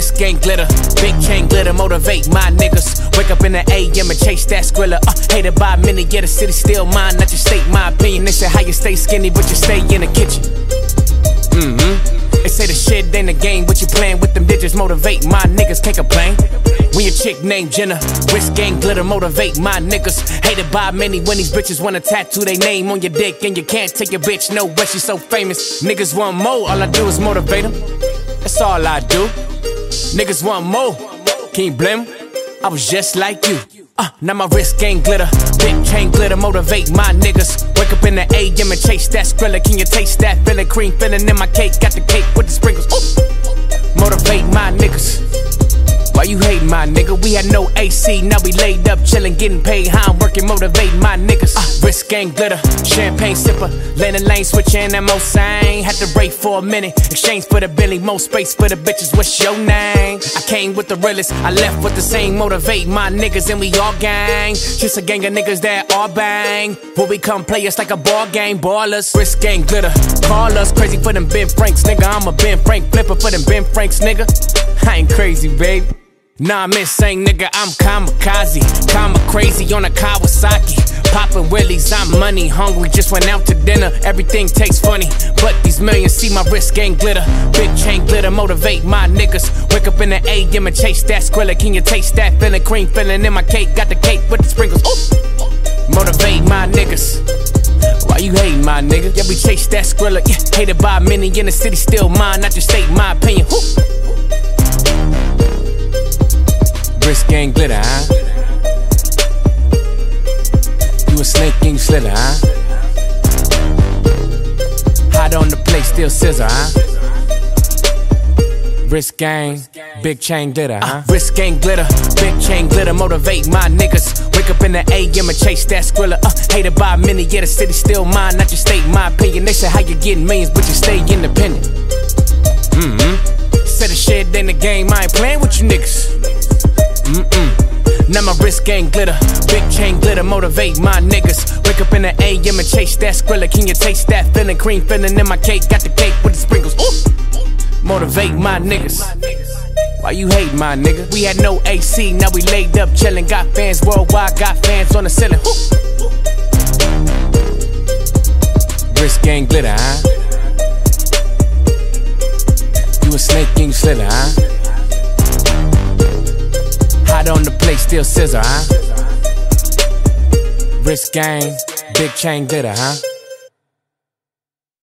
wrist gang glitter, big chain glitter, motivate my niggas. Wake up in the AM and chase that skrilla. Uh, hated by many, yeah, the city still mine. Not just state my opinion. They say how you stay skinny, but you stay in the kitchen. Mm hmm. They say the shit ain't a game, but you playing with them digits. Motivate my niggas, can't complain. When your chick named Jenna, wrist gang glitter, motivate my niggas. Hated by many when these bitches wanna tattoo their name on your dick, and you can't take your bitch nowhere, she's so famous. Niggas want more, all I do is motivate them. That's all I do. Niggas want more, can you blame? I was just like you. Uh, now my wrist gang glitter, big chain glitter, motivate my niggas. Wake up in the AM and chase that skrilla. Can you taste that filling? Cream filling in my cake, got the cake with the sprinkles. Had no AC, now we laid up chillin', getting paid. How I'm working, motivate my niggas. Uh, wrist gang glitter, champagne sipper, landing lane switching that most sang. Had to break for a minute, exchange for the Billy, more space for the bitches. What's your name? I came with the realest, I left with the same. Motivate my niggas, and we all gang. Just a gang of niggas that all bang. When we come play us like a ball game, ballers. Wrist gang glitter, call us crazy for them Ben Franks, nigga. I'm a Ben Frank flipper for them Ben Franks, nigga. I ain't crazy, baby. Nah, I'm insane, nigga, I'm kamikaze. Kama crazy on a Kawasaki. Poppin' willies, I'm money hungry. Just went out to dinner, everything tastes funny. But these millions see my wrist gang glitter. Big chain glitter, motivate my niggas. Wake up in the AM and chase that skrilla. Can you taste that feeling? Cream filling in my cake. Got the cake with the sprinkles. Ooh. Motivate my niggas. Why you hating my nigga? Yeah, we chase that skrilla. Yeah, hated by many in the city, still mine. Not just state my snake and you slither, huh? Hot on the plate, still scissor, huh? Wrist gang, big chain glitter, huh? wrist gang glitter, big chain glitter, motivate my niggas. Wake up in the AM and chase that skrilla. Uh, hated by many, yeah, the city still mine. Not just state my opinion. They say how you getting millions, but you stay independent. Mm hmm. Said the shit ain't the game, I ain't playing with you niggas. My wrist gang glitter, big chain glitter, motivate my niggas. Wake up in the AM and chase that skrilla. Can you taste that feeling? Cream filling in my cake, got the cake with the sprinkles. Ooh. Motivate my niggas. Why you hate my nigga? We had no AC, now we laid up chillin'. Got fans worldwide, got fans on the ceiling. Ooh. Wrist gang glitter, huh? You a snake you slither, huh? Hot on the plate, still scissor, huh? Wrist gang, big chain glitter, huh?